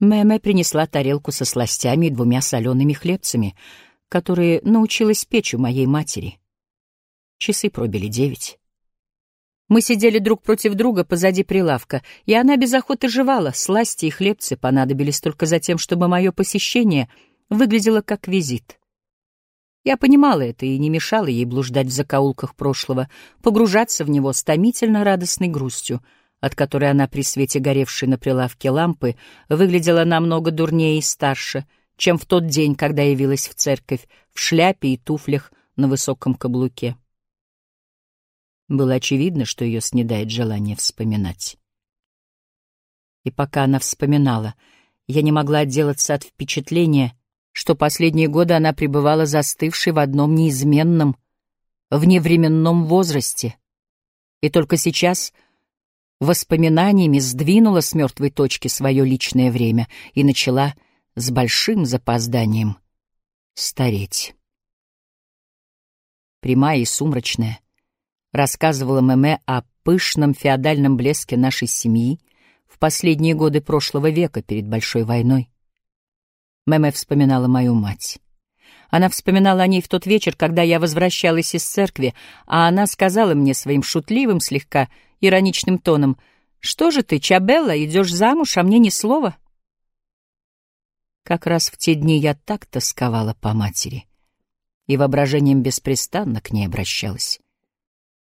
Мэмэ принесла тарелку со сластями и двумя солеными хлебцами, которые научилась печь у моей матери. Часы пробили девять. Мы сидели друг против друга позади прилавка, и она без охоты жевала. Сласти и хлебцы понадобились только за тем, чтобы мое посещение выглядело как визит. Я понимала это и не мешала ей блуждать в закоулках прошлого, погружаться в него с томительно радостной грустью — от которой она при свете горевшей на прилавке лампы выглядела намного дурнее и старше, чем в тот день, когда явилась в церковь в шляпе и туфлях на высоком каблуке. Было очевидно, что ее снедает желание вспоминать. И пока она вспоминала, я не могла отделаться от впечатления, что последние годы она пребывала застывшей в одном неизменном, вневременном возрасте. И только сейчас — воспоминаниями сдвинула с мертвой точки свое личное время и начала с большим запозданием стареть. Прямая и сумрачная, рассказывала Мэмэ о пышном феодальном блеске нашей семьи в последние годы прошлого века перед Большой войной. Мэмэ вспоминала мою мать. Она вспоминала о ней в тот вечер, когда я возвращалась из церкви, а она сказала мне своим шутливым, слегка ироничным тоном, «Что же ты, Чабелла, идешь замуж, а мне ни слова?» Как раз в те дни я так тосковала по матери и воображением беспрестанно к ней обращалась.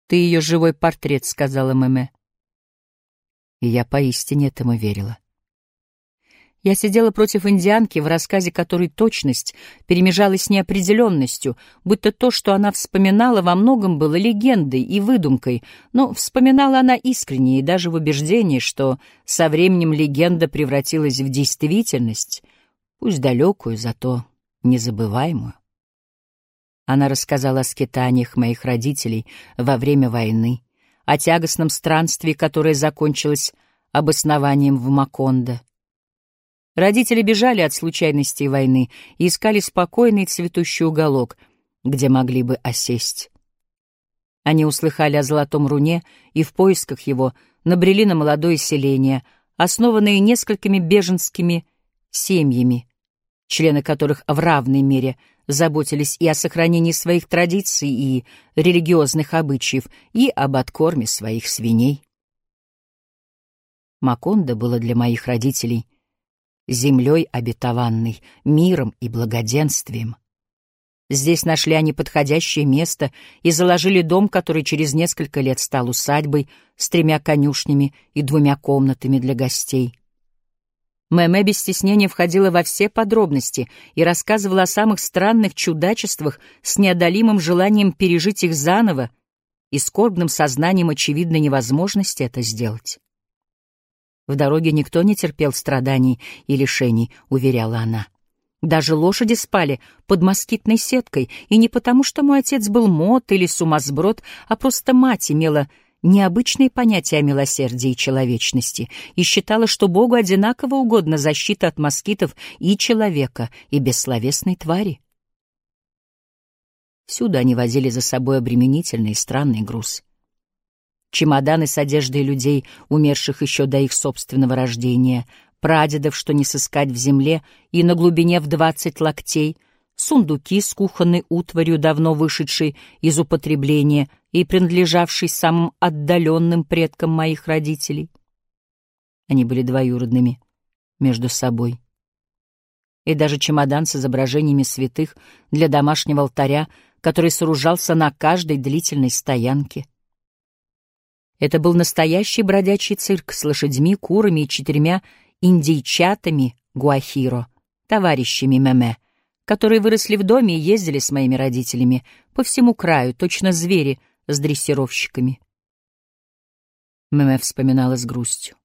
«Ты ее живой портрет», — сказала Мэмэ. И я поистине этому верила. Я сидела против индианки, в рассказе которой точность перемежалась с неопределенностью, будто то, что она вспоминала, во многом было легендой и выдумкой, но вспоминала она искренне и даже в убеждении, что со временем легенда превратилась в действительность, пусть далекую, зато незабываемую. Она рассказала о скитаниях моих родителей во время войны, о тягостном странстве, которое закончилось обоснованием в Макондо, Родители бежали от случайностей войны и искали спокойный цветущий уголок, где могли бы осесть. Они услыхали о Золотом Руне и в поисках его набрели на молодое селение, основанное несколькими беженскими семьями, члены которых в равной мере заботились и о сохранении своих традиций и религиозных обычаев, и об откорме своих свиней. Макондо было для моих родителей — землей обетованной, миром и благоденствием. Здесь нашли они подходящее место и заложили дом, который через несколько лет стал усадьбой с тремя конюшнями и двумя комнатами для гостей. Мэмэ без стеснения входила во все подробности и рассказывала о самых странных чудачествах с неодолимым желанием пережить их заново и скорбным сознанием очевидной невозможности это сделать. В дороге никто не терпел страданий и лишений, уверяла она. Даже лошади спали под москитной сеткой, и не потому, что мой отец был мод или сумасброд, а просто мать имела необычные понятия о милосердии и человечности и считала, что Богу одинаково угодна защита от москитов и человека, и бессловесной твари. Всюду они возили за собой обременительный и странный груз — чемоданы с одеждой людей, умерших еще до их собственного рождения, прадедов, что не сыскать в земле, и на глубине в двадцать локтей, сундуки с кухонной утварью, давно вышедшей из употребления и принадлежавшей самым отдаленным предкам моих родителей. Они были двоюродными между собой. И даже чемодан с изображениями святых для домашнего алтаря, который сооружался на каждой длительной стоянке — это был настоящий бродячий цирк с лошадьми, курами и четырьмя индейчатами Гуахиро, товарищами Меме, которые выросли в доме и ездили с моими родителями по всему краю, точно звери с дрессировщиками. Меме вспоминала с грустью.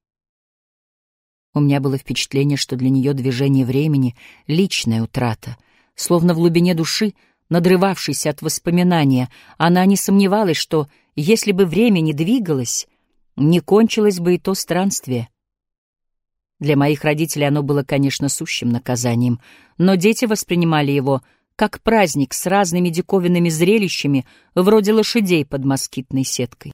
У меня было впечатление, что для нее движение времени — личная утрата, словно в глубине души — надрывавшейся от воспоминания, она не сомневалась, что, если бы время не двигалось, не кончилось бы и то странствие. Для моих родителей оно было, конечно, сущим наказанием, но дети воспринимали его как праздник с разными диковинными зрелищами, вроде лошадей под москитной сеткой.